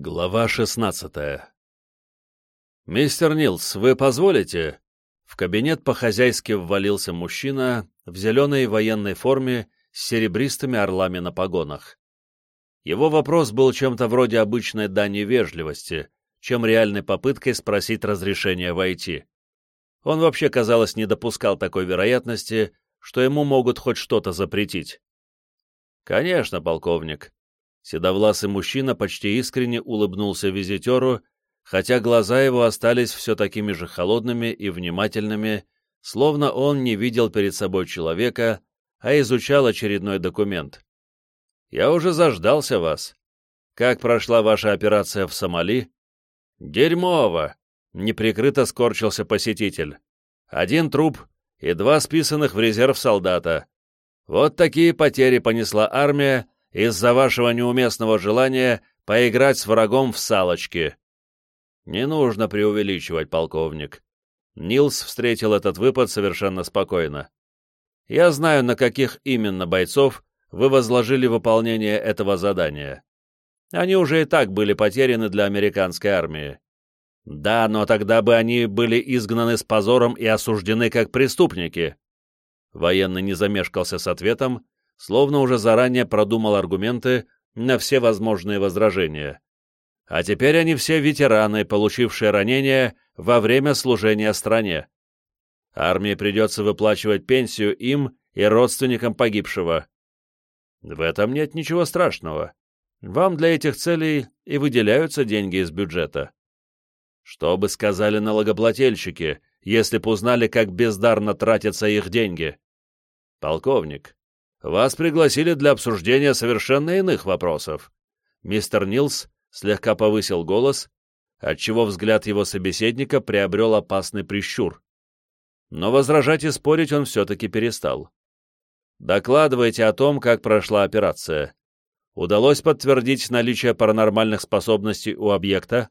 Глава 16 «Мистер Нилс, вы позволите?» В кабинет по-хозяйски ввалился мужчина в зеленой военной форме с серебристыми орлами на погонах. Его вопрос был чем-то вроде обычной дани вежливости, чем реальной попыткой спросить разрешения войти. Он вообще, казалось, не допускал такой вероятности, что ему могут хоть что-то запретить. «Конечно, полковник», Седовласый мужчина почти искренне улыбнулся визитеру, хотя глаза его остались все такими же холодными и внимательными, словно он не видел перед собой человека, а изучал очередной документ. «Я уже заждался вас. Как прошла ваша операция в Сомали?» «Дерьмово!» — неприкрыто скорчился посетитель. «Один труп и два списанных в резерв солдата. Вот такие потери понесла армия, из-за вашего неуместного желания поиграть с врагом в салочки. Не нужно преувеличивать, полковник. Нилс встретил этот выпад совершенно спокойно. Я знаю, на каких именно бойцов вы возложили выполнение этого задания. Они уже и так были потеряны для американской армии. Да, но тогда бы они были изгнаны с позором и осуждены как преступники. Военный не замешкался с ответом, словно уже заранее продумал аргументы на все возможные возражения. А теперь они все ветераны, получившие ранения во время служения стране. Армии придется выплачивать пенсию им и родственникам погибшего. В этом нет ничего страшного. Вам для этих целей и выделяются деньги из бюджета. Что бы сказали налогоплательщики, если б узнали, как бездарно тратятся их деньги? Полковник, вас пригласили для обсуждения совершенно иных вопросов. Мистер Нилс слегка повысил голос, отчего взгляд его собеседника приобрел опасный прищур. Но возражать и спорить он все-таки перестал. Докладывайте о том, как прошла операция. Удалось подтвердить наличие паранормальных способностей у объекта?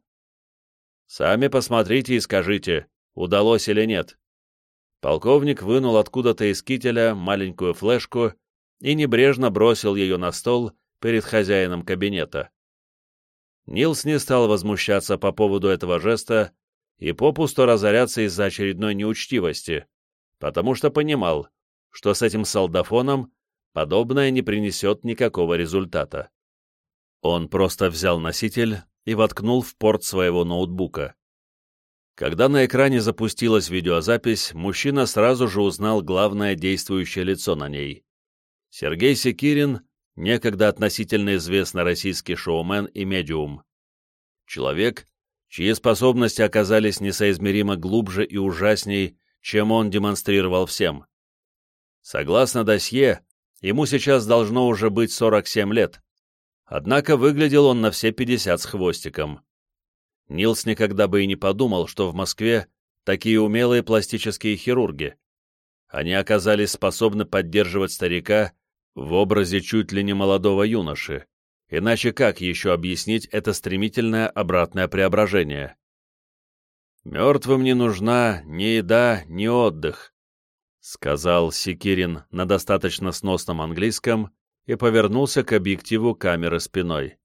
Сами посмотрите и скажите, удалось или нет. Полковник вынул откуда-то из кителя маленькую флешку и небрежно бросил ее на стол перед хозяином кабинета. Нилс не стал возмущаться по поводу этого жеста и попусту разоряться из-за очередной неучтивости, потому что понимал, что с этим солдафоном подобное не принесет никакого результата. Он просто взял носитель и воткнул в порт своего ноутбука. Когда на экране запустилась видеозапись, мужчина сразу же узнал главное действующее лицо на ней. Сергей Секирин, некогда относительно известный российский шоумен и медиум. Человек, чьи способности оказались несоизмеримо глубже и ужасней, чем он демонстрировал всем. Согласно досье, ему сейчас должно уже быть 47 лет, однако выглядел он на все 50 с хвостиком. Нилс никогда бы и не подумал, что в Москве такие умелые пластические хирурги. Они оказались способны поддерживать старика в образе чуть ли не молодого юноши, иначе как еще объяснить это стремительное обратное преображение? «Мертвым не нужна ни еда, ни отдых», — сказал Секирин на достаточно сносном английском и повернулся к объективу камеры спиной.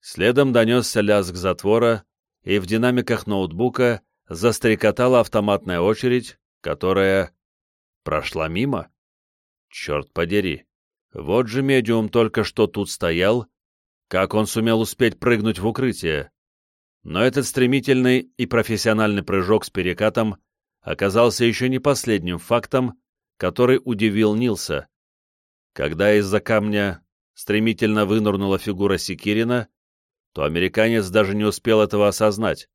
Следом донесся лязг затвора, и в динамиках ноутбука застрекотала автоматная очередь, которая прошла мимо. Черт подери! Вот же медиум только что тут стоял, как он сумел успеть прыгнуть в укрытие. Но этот стремительный и профессиональный прыжок с перекатом оказался еще не последним фактом, который удивил Нилса. Когда из-за камня стремительно вынурнула фигура Секирина, то американец даже не успел этого осознать.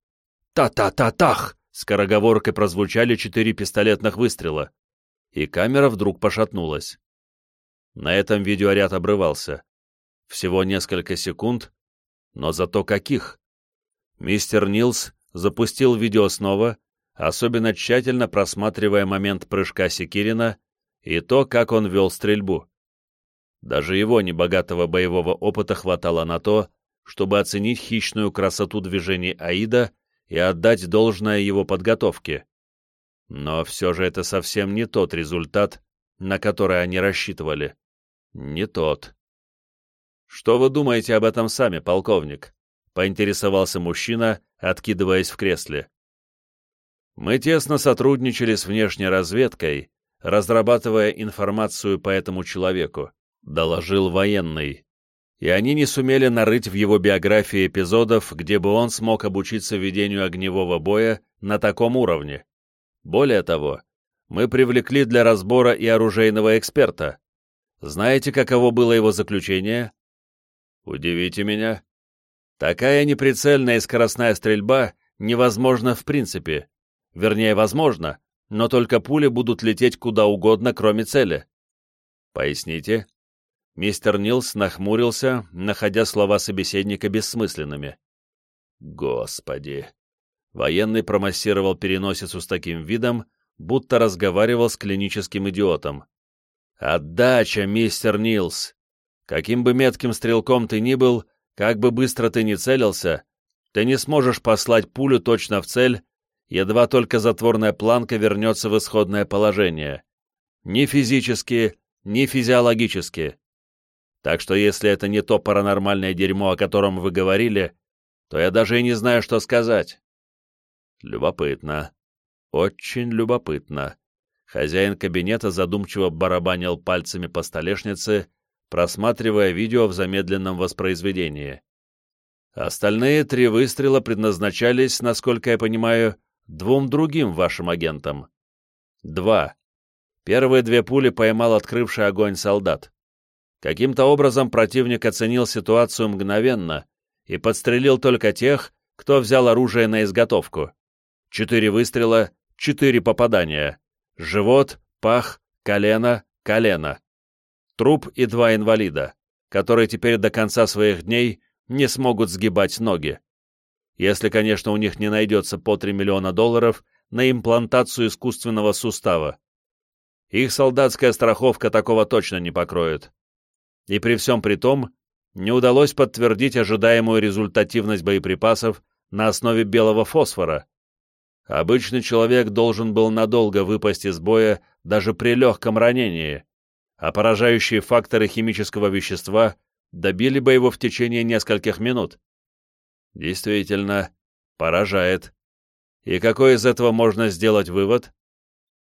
«Та-та-та-тах!» — скороговоркой прозвучали четыре пистолетных выстрела и камера вдруг пошатнулась. На этом видеоряд обрывался. Всего несколько секунд, но зато каких. Мистер Нилс запустил видео снова, особенно тщательно просматривая момент прыжка Секирина и то, как он вел стрельбу. Даже его небогатого боевого опыта хватало на то, чтобы оценить хищную красоту движений Аида и отдать должное его подготовке. Но все же это совсем не тот результат, на который они рассчитывали. Не тот. Что вы думаете об этом сами, полковник? — поинтересовался мужчина, откидываясь в кресле. «Мы тесно сотрудничали с внешней разведкой, разрабатывая информацию по этому человеку», — доложил военный. «И они не сумели нарыть в его биографии эпизодов, где бы он смог обучиться ведению огневого боя на таком уровне. Более того, мы привлекли для разбора и оружейного эксперта. Знаете, каково было его заключение?» «Удивите меня», Такая неприцельная и скоростная стрельба невозможна в принципе. Вернее, возможно, но только пули будут лететь куда угодно, кроме цели. Поясните. Мистер Нилс нахмурился, находя слова собеседника бессмысленными. Господи. Военный промассировал переносицу с таким видом, будто разговаривал с клиническим идиотом. «Отдача, мистер Нилс! Каким бы метким стрелком ты ни был, как бы быстро ты ни целился, ты не сможешь послать пулю точно в цель, едва только затворная планка вернется в исходное положение. Ни физически, ни физиологически. Так что если это не то паранормальное дерьмо, о котором вы говорили, то я даже и не знаю, что сказать. Любопытно. Очень любопытно. Хозяин кабинета задумчиво барабанил пальцами по столешнице, просматривая видео в замедленном воспроизведении. Остальные три выстрела предназначались, насколько я понимаю, двум другим вашим агентам. Два. Первые две пули поймал открывший огонь солдат. Каким-то образом противник оценил ситуацию мгновенно и подстрелил только тех, кто взял оружие на изготовку. Четыре выстрела, четыре попадания. Живот, пах, колено, колено труп и два инвалида, которые теперь до конца своих дней не смогут сгибать ноги. Если, конечно, у них не найдется по 3 миллиона долларов на имплантацию искусственного сустава. Их солдатская страховка такого точно не покроет. И при всем при том, не удалось подтвердить ожидаемую результативность боеприпасов на основе белого фосфора. Обычный человек должен был надолго выпасть из боя даже при легком ранении, а поражающие факторы химического вещества добили бы его в течение нескольких минут. Действительно, поражает. И какой из этого можно сделать вывод?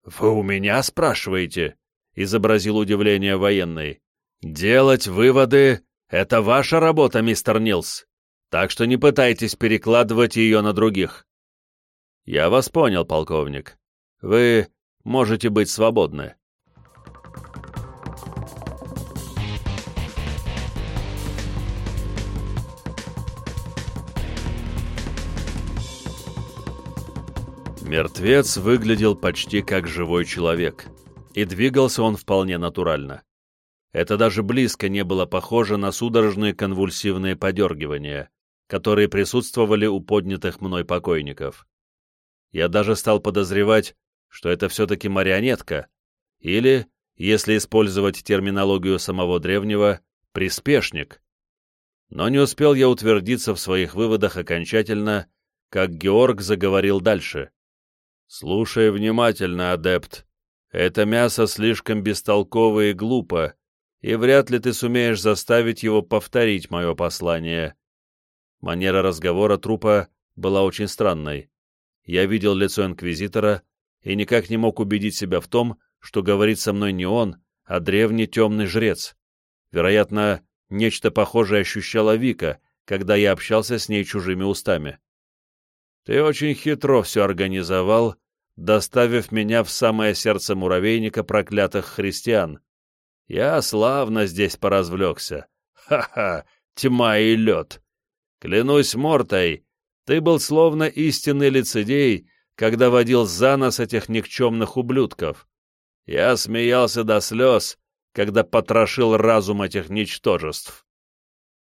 «Вы у меня спрашиваете?» — изобразил удивление военный. «Делать выводы — это ваша работа, мистер Нилс, так что не пытайтесь перекладывать ее на других». «Я вас понял, полковник. Вы можете быть свободны». Мертвец выглядел почти как живой человек, и двигался он вполне натурально. Это даже близко не было похоже на судорожные конвульсивные подергивания, которые присутствовали у поднятых мной покойников. Я даже стал подозревать, что это все-таки марионетка, или, если использовать терминологию самого древнего, приспешник. Но не успел я утвердиться в своих выводах окончательно, как Георг заговорил дальше. «Слушай внимательно, адепт. Это мясо слишком бестолково и глупо, и вряд ли ты сумеешь заставить его повторить мое послание». Манера разговора трупа была очень странной. Я видел лицо инквизитора и никак не мог убедить себя в том, что говорит со мной не он, а древний темный жрец. Вероятно, нечто похожее ощущала Вика, когда я общался с ней чужими устами. Ты очень хитро все организовал, доставив меня в самое сердце муравейника проклятых христиан. Я славно здесь поразвлекся. Ха-ха, тьма и лед. Клянусь Мортой, ты был словно истинный лицедей, когда водил за нос этих никчемных ублюдков. Я смеялся до слез, когда потрошил разум этих ничтожеств.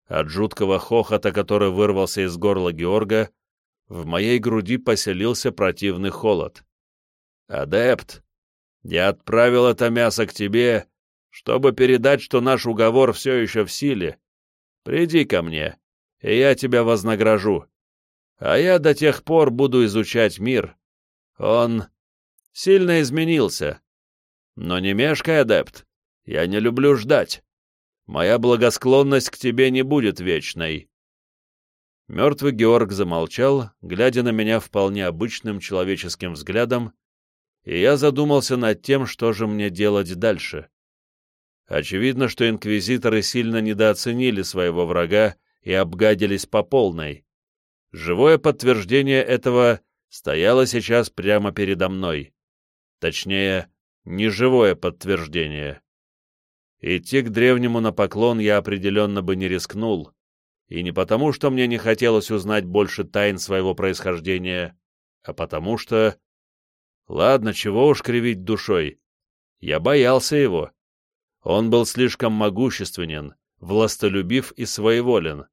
От жуткого хохота, который вырвался из горла Георга, в моей груди поселился противный холод. «Адепт, я отправил это мясо к тебе, чтобы передать, что наш уговор все еще в силе. Приди ко мне, и я тебя вознагражу. А я до тех пор буду изучать мир. Он сильно изменился. Но не мешкай, адепт, я не люблю ждать. Моя благосклонность к тебе не будет вечной. Мертвый Георг замолчал, глядя на меня вполне обычным человеческим взглядом, и я задумался над тем, что же мне делать дальше. Очевидно, что инквизиторы сильно недооценили своего врага и обгадились по полной. Живое подтверждение этого стояло сейчас прямо передо мной. Точнее, неживое подтверждение. Идти к древнему на поклон я определенно бы не рискнул, и не потому, что мне не хотелось узнать больше тайн своего происхождения, а потому что... Ладно, чего уж кривить душой. Я боялся его. Он был слишком могущественен, властолюбив и своеволен.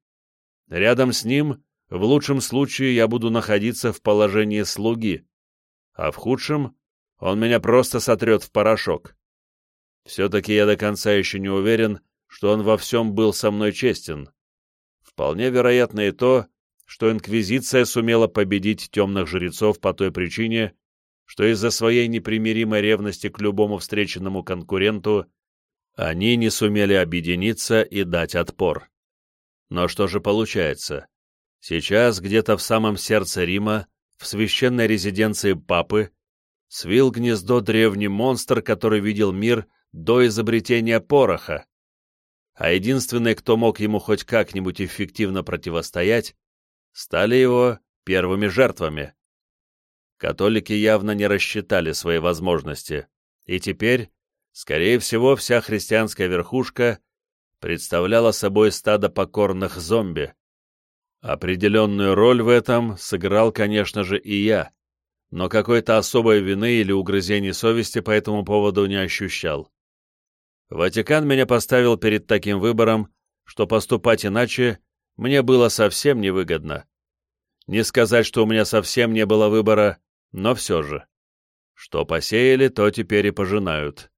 Рядом с ним, в лучшем случае, я буду находиться в положении слуги, а в худшем он меня просто сотрет в порошок. Все-таки я до конца еще не уверен, что он во всем был со мной честен. Вполне вероятно и то, что Инквизиция сумела победить темных жрецов по той причине, что из-за своей непримиримой ревности к любому встреченному конкуренту они не сумели объединиться и дать отпор. Но что же получается? Сейчас где-то в самом сердце Рима, в священной резиденции Папы, свил гнездо древний монстр, который видел мир до изобретения пороха а единственный, кто мог ему хоть как-нибудь эффективно противостоять, стали его первыми жертвами. Католики явно не рассчитали свои возможности, и теперь, скорее всего, вся христианская верхушка представляла собой стадо покорных зомби. Определенную роль в этом сыграл, конечно же, и я, но какой-то особой вины или угрызений совести по этому поводу не ощущал. Ватикан меня поставил перед таким выбором, что поступать иначе мне было совсем невыгодно. Не сказать, что у меня совсем не было выбора, но все же. Что посеяли, то теперь и пожинают.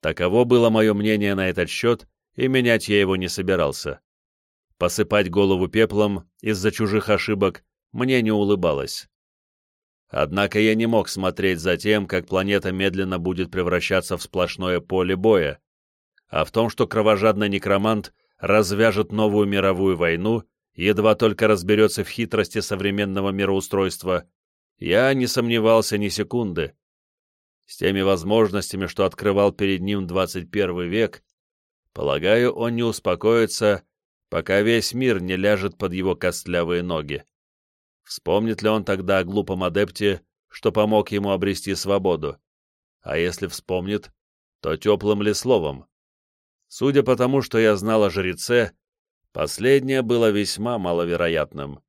Таково было мое мнение на этот счет, и менять я его не собирался. Посыпать голову пеплом из-за чужих ошибок мне не улыбалось. Однако я не мог смотреть за тем, как планета медленно будет превращаться в сплошное поле боя, а в том, что кровожадный некромант развяжет новую мировую войну, едва только разберется в хитрости современного мироустройства, я не сомневался ни секунды. С теми возможностями, что открывал перед ним 21 век, полагаю, он не успокоится, пока весь мир не ляжет под его костлявые ноги. Вспомнит ли он тогда о глупом адепте, что помог ему обрести свободу? А если вспомнит, то теплым ли словом? Судя по тому, что я знал о жреце, последнее было весьма маловероятным.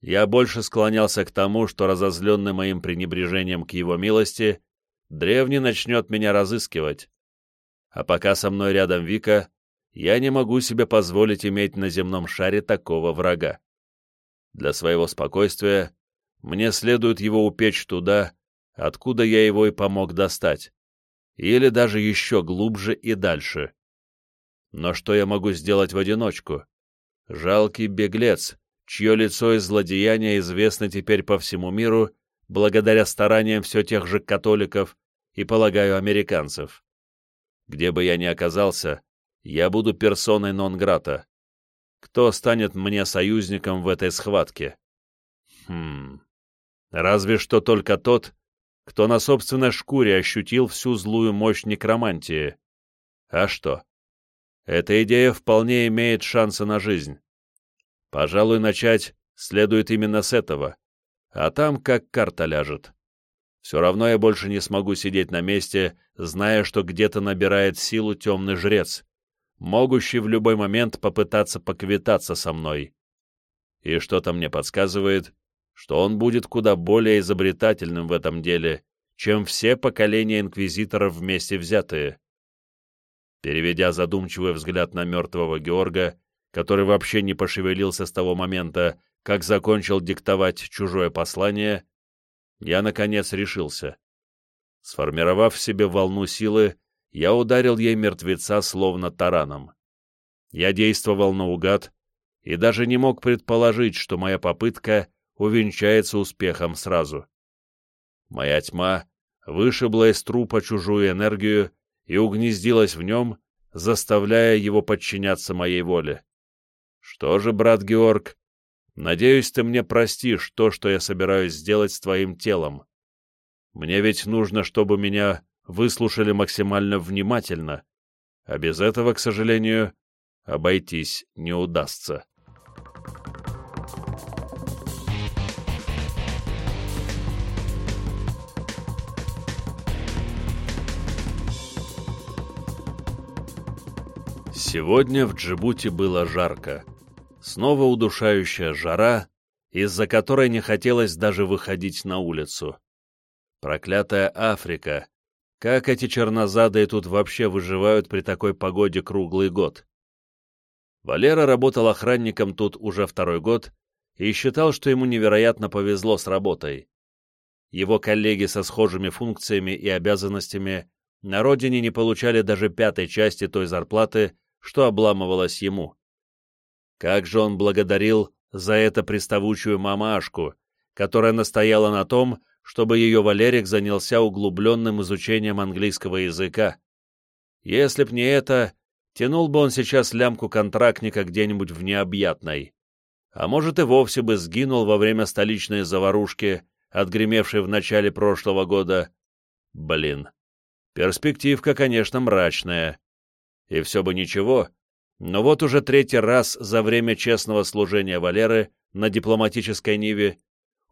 Я больше склонялся к тому, что, разозленный моим пренебрежением к его милости, древний начнет меня разыскивать. А пока со мной рядом Вика, я не могу себе позволить иметь на земном шаре такого врага. Для своего спокойствия мне следует его упечь туда, откуда я его и помог достать, или даже еще глубже и дальше. Но что я могу сделать в одиночку? Жалкий беглец, чье лицо и злодеяния известны теперь по всему миру, благодаря стараниям все тех же католиков и, полагаю, американцев. Где бы я ни оказался, я буду персоной нон-грата. Кто станет мне союзником в этой схватке? Хм... Разве что только тот, кто на собственной шкуре ощутил всю злую мощь некромантии. А что? эта идея вполне имеет шансы на жизнь. Пожалуй, начать следует именно с этого, а там как карта ляжет. Все равно я больше не смогу сидеть на месте, зная, что где-то набирает силу темный жрец, могущий в любой момент попытаться поквитаться со мной. И что-то мне подсказывает, что он будет куда более изобретательным в этом деле, чем все поколения инквизиторов вместе взятые. Переведя задумчивый взгляд на мертвого Георга, который вообще не пошевелился с того момента, как закончил диктовать чужое послание, я, наконец, решился. Сформировав в себе волну силы, я ударил ей мертвеца словно тараном. Я действовал наугад и даже не мог предположить, что моя попытка увенчается успехом сразу. Моя тьма вышибла из трупа чужую энергию и угнездилась в нем, заставляя его подчиняться моей воле. Что же, брат Георг, Надеюсь, ты мне простишь то, что я собираюсь сделать с твоим телом. Мне ведь нужно, чтобы меня выслушали максимально внимательно, а без этого, к сожалению, обойтись не удастся. Сегодня в Джибути было жарко. Снова удушающая жара, из-за которой не хотелось даже выходить на улицу. Проклятая Африка! Как эти чернозадые тут вообще выживают при такой погоде круглый год? Валера работал охранником тут уже второй год и считал, что ему невероятно повезло с работой. Его коллеги со схожими функциями и обязанностями на родине не получали даже пятой части той зарплаты, что обламывалось ему. Как же он благодарил за это приставучую мамашку, которая настояла на том, чтобы ее Валерик занялся углубленным изучением английского языка. Если б не это, тянул бы он сейчас лямку контрактника где-нибудь в необъятной. А может и вовсе бы сгинул во время столичной заварушки, отгремевшей в начале прошлого года. Блин, перспективка, конечно, мрачная. И все бы ничего, но вот уже третий раз за время честного служения Валеры на дипломатической ниве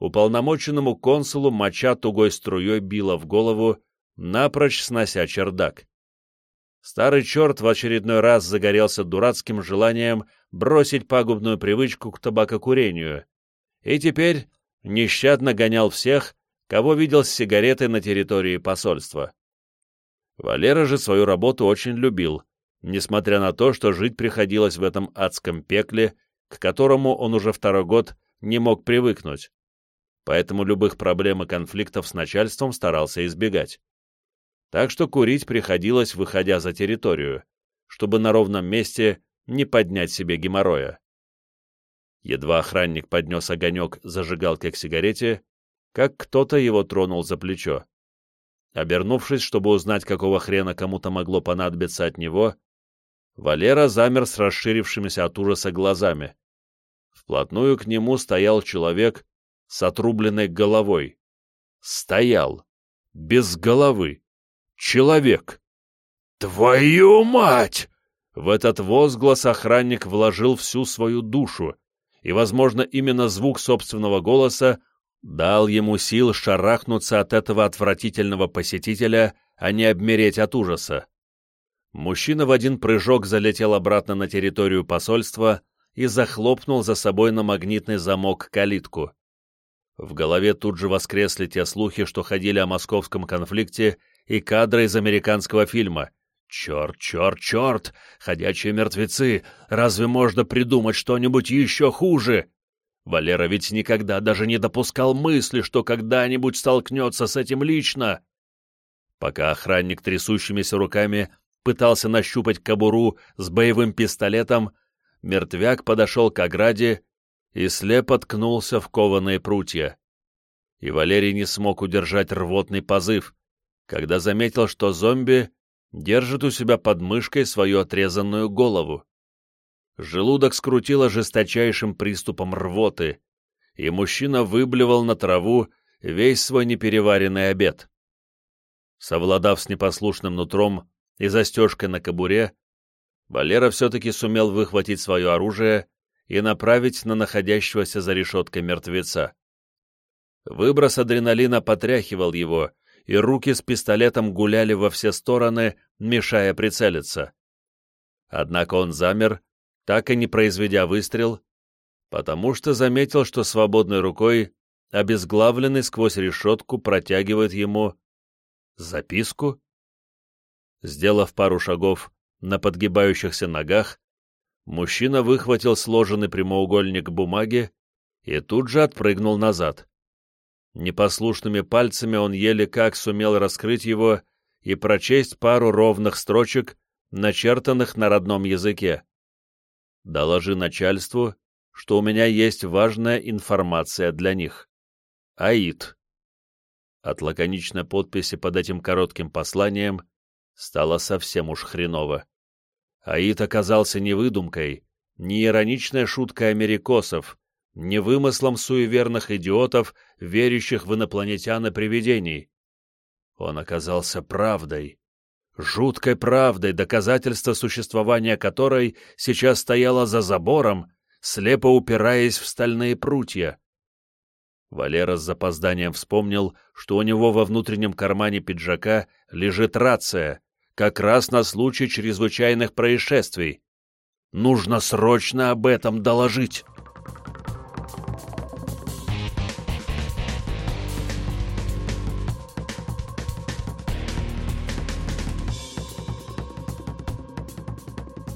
уполномоченному консулу моча тугой струей била в голову, напрочь снося чердак. Старый черт в очередной раз загорелся дурацким желанием бросить пагубную привычку к табакокурению, и теперь нещадно гонял всех, кого видел с сигаретой на территории посольства. Валера же свою работу очень любил, несмотря на то, что жить приходилось в этом адском пекле, к которому он уже второй год не мог привыкнуть. Поэтому любых проблем и конфликтов с начальством старался избегать. Так что курить приходилось, выходя за территорию, чтобы на ровном месте не поднять себе геморроя. Едва охранник поднес огонек зажигалки к сигарете, как кто-то его тронул за плечо. Обернувшись, чтобы узнать, какого хрена кому-то могло понадобиться от него, Валера замер с расширившимися от ужаса глазами. Вплотную к нему стоял человек с отрубленной головой. Стоял. Без головы. Человек. «Твою мать!» В этот возглас охранник вложил всю свою душу, и, возможно, именно звук собственного голоса дал ему сил шарахнуться от этого отвратительного посетителя, а не обмереть от ужаса. Мужчина в один прыжок залетел обратно на территорию посольства и захлопнул за собой на магнитный замок калитку. В голове тут же воскресли те слухи, что ходили о московском конфликте и кадры из американского фильма. «Черт, черт, черт! Ходячие мертвецы! Разве можно придумать что-нибудь еще хуже?» Валера ведь никогда даже не допускал мысли, что когда-нибудь столкнется с этим лично. Пока охранник трясущимися руками пытался нащупать кобуру с боевым пистолетом, мертвяк подошел к ограде и слепо ткнулся в кованые прутья. И Валерий не смог удержать рвотный позыв, когда заметил, что зомби держит у себя под мышкой свою отрезанную голову. Желудок скрутило жесточайшим приступом рвоты, и мужчина выблевал на траву весь свой непереваренный обед. Совладав с непослушным нутром, и застежкой на кобуре, Валера все-таки сумел выхватить свое оружие и направить на находящегося за решеткой мертвеца. Выброс адреналина потряхивал его, и руки с пистолетом гуляли во все стороны, мешая прицелиться. Однако он замер, так и не произведя выстрел, потому что заметил, что свободной рукой обезглавленный сквозь решетку протягивает ему записку Сделав пару шагов на подгибающихся ногах, мужчина выхватил сложенный прямоугольник бумаги и тут же отпрыгнул назад. Непослушными пальцами он еле как сумел раскрыть его и прочесть пару ровных строчек, начертанных на родном языке. «Доложи начальству, что у меня есть важная информация для них. Аид». От лаконичной подписи под этим коротким посланием стало совсем уж хреново. Аид оказался не выдумкой, не ироничной шуткой америкосов, не вымыслом суеверных идиотов, верящих в инопланетян и привидений. Он оказался правдой, жуткой правдой, доказательство существования которой сейчас стояло за забором, слепо упираясь в стальные прутья. Валера с запозданием вспомнил, что у него во внутреннем кармане пиджака лежит рация, как раз на случай чрезвычайных происшествий. Нужно срочно об этом доложить.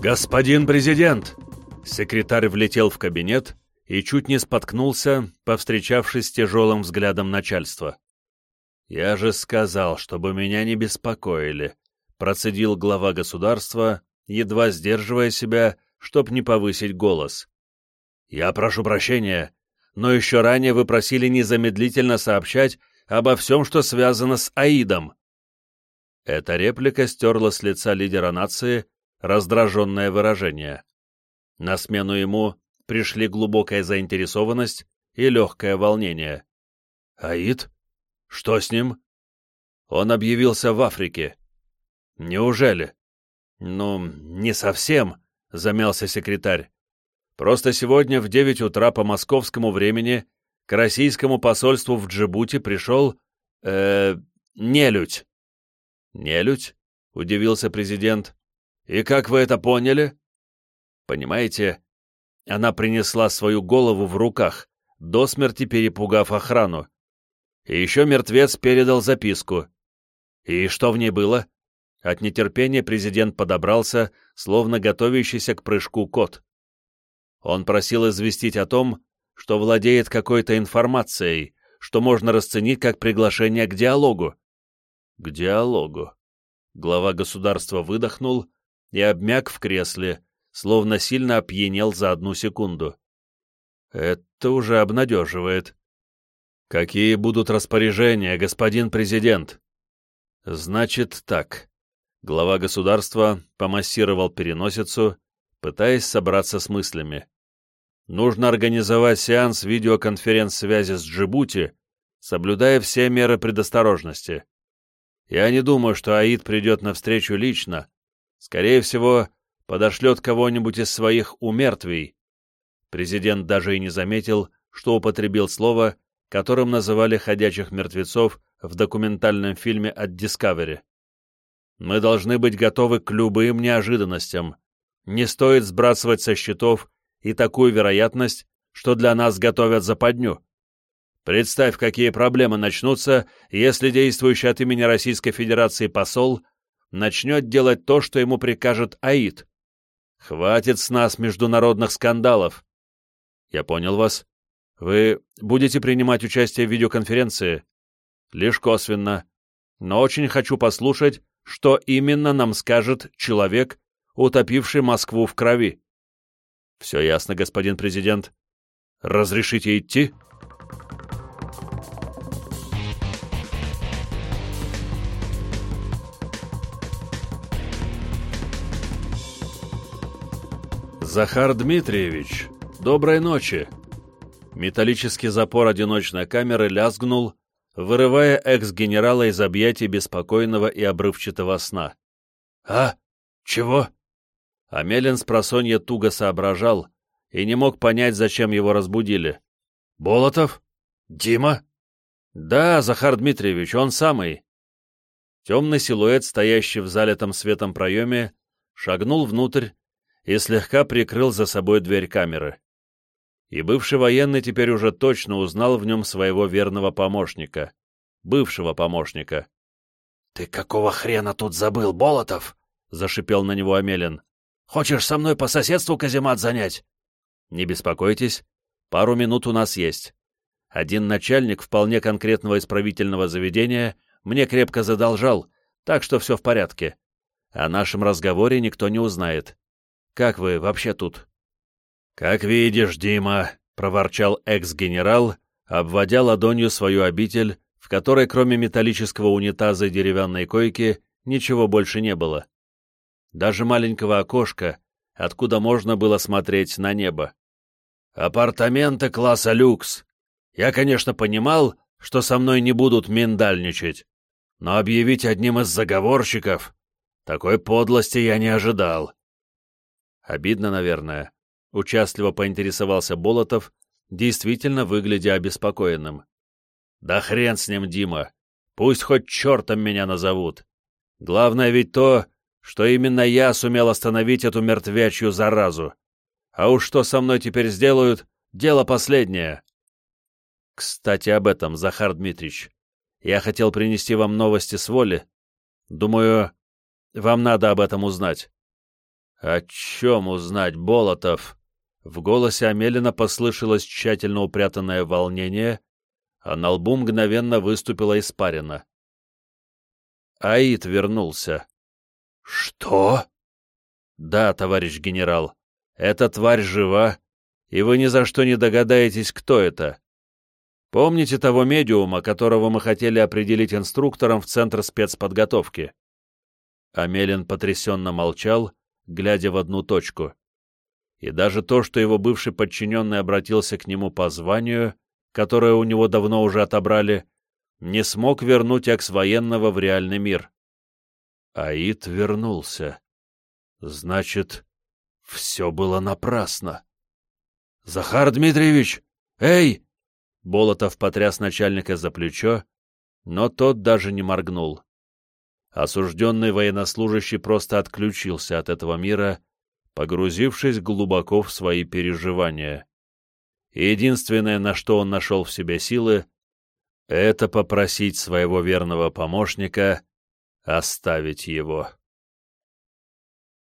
«Господин президент!» Секретарь влетел в кабинет и чуть не споткнулся, повстречавшись с тяжелым взглядом начальства. «Я же сказал, чтобы меня не беспокоили», — процедил глава государства, едва сдерживая себя, чтоб не повысить голос. «Я прошу прощения, но еще ранее вы просили незамедлительно сообщать обо всем, что связано с Аидом». Эта реплика стерла с лица лидера нации раздраженное выражение. На смену ему пришли глубокая заинтересованность и легкое волнение. «Аид? Что с ним?» «Он объявился в Африке». «Неужели?» «Ну, не совсем», — замялся секретарь. «Просто сегодня в девять утра по московскому времени к российскому посольству в Джибути пришел... э нелюдь». «Нелюдь?» — удивился президент. «И как вы это поняли?» «Понимаете, она принесла свою голову в руках, до смерти перепугав охрану. И еще мертвец передал записку. И что в ней было?» От нетерпения президент подобрался, словно готовящийся к прыжку кот. Он просил известить о том, что владеет какой-то информацией, что можно расценить как приглашение к диалогу. К диалогу. Глава государства выдохнул и обмяк в кресле, словно сильно опьянел за одну секунду. Это уже обнадеживает. Какие будут распоряжения, господин президент? Значит так. Глава государства помассировал переносицу, пытаясь собраться с мыслями. Нужно организовать сеанс видеоконференц-связи с Джибути, соблюдая все меры предосторожности. Я не думаю, что Аид придет навстречу лично, Скорее всего, подошлет кого-нибудь из своих умертвий. Президент даже и не заметил, что употребил слово, которым называли ходячих мертвецов в документальном фильме от Discovery. Мы должны быть готовы к любым неожиданностям. Не стоит сбрасывать со счетов и такую вероятность, что для нас готовят западню. Представь, какие проблемы начнутся, если действующий от имени Российской Федерации посол начнет делать то, что ему прикажет Аид. Хватит с нас международных скандалов. Я понял вас. Вы будете принимать участие в видеоконференции? Лишь косвенно. Но очень хочу послушать, что именно нам скажет человек, утопивший Москву в крови. Все ясно, господин президент. Разрешите идти? «Захар Дмитриевич, доброй ночи!» Металлический запор одиночной камеры лязгнул, вырывая экс-генерала из объятий беспокойного и обрывчатого сна. «А? Чего?» Амелин с просонья туго соображал и не мог понять, зачем его разбудили. «Болотов? Дима?» «Да, Захар Дмитриевич, он самый». Темный силуэт, стоящий в залитом светом проеме, шагнул внутрь и слегка прикрыл за собой дверь камеры. И бывший военный теперь уже точно узнал в нем своего верного помощника. Бывшего помощника. «Ты какого хрена тут забыл, Болотов?» — зашипел на него Амелин. «Хочешь со мной по соседству каземат занять?» «Не беспокойтесь, пару минут у нас есть. Один начальник вполне конкретного исправительного заведения мне крепко задолжал, так что все в порядке. О нашем разговоре никто не узнает. Как вы вообще тут?» «Как видишь, Дима», — проворчал экс-генерал, обводя ладонью свою обитель, в которой кроме металлического унитаза и деревянной койки ничего больше не было. Даже маленького окошка, откуда можно было смотреть на небо. Апартаменты класса люкс. Я, конечно, понимал, что со мной не будут миндальничать, но объявить одним из заговорщиков такой подлости я не ожидал. Обидно, наверное. Участливо поинтересовался Болотов, действительно выглядя обеспокоенным. Да хрен с ним, Дима. Пусть хоть чертом меня назовут. Главное ведь то, что именно я сумел остановить эту мертвячью заразу. А уж что со мной теперь сделают, дело последнее. Кстати, об этом, Захар Дмитриевич. Я хотел принести вам новости с воли. Думаю, вам надо об этом узнать. О чем узнать, Болотов? В голосе Амелина послышалось тщательно упрятанное волнение, а на лбу мгновенно выступила испарина. Аид вернулся. «Что?» «Да, товарищ генерал, эта тварь жива, и вы ни за что не догадаетесь, кто это. Помните того медиума, которого мы хотели определить инструктором в Центр спецподготовки?» Амелин потрясенно молчал, глядя в одну точку. И даже то, что его бывший подчиненный обратился к нему по званию, которое у него давно уже отобрали, не смог вернуть экс-военного в реальный мир. Аид вернулся. Значит, все было напрасно. «Захар Дмитриевич! Эй!» Болотов потряс начальника за плечо, но тот даже не моргнул. Осужденный военнослужащий просто отключился от этого мира, погрузившись глубоко в свои переживания. единственное, на что он нашел в себе силы, это попросить своего верного помощника оставить его.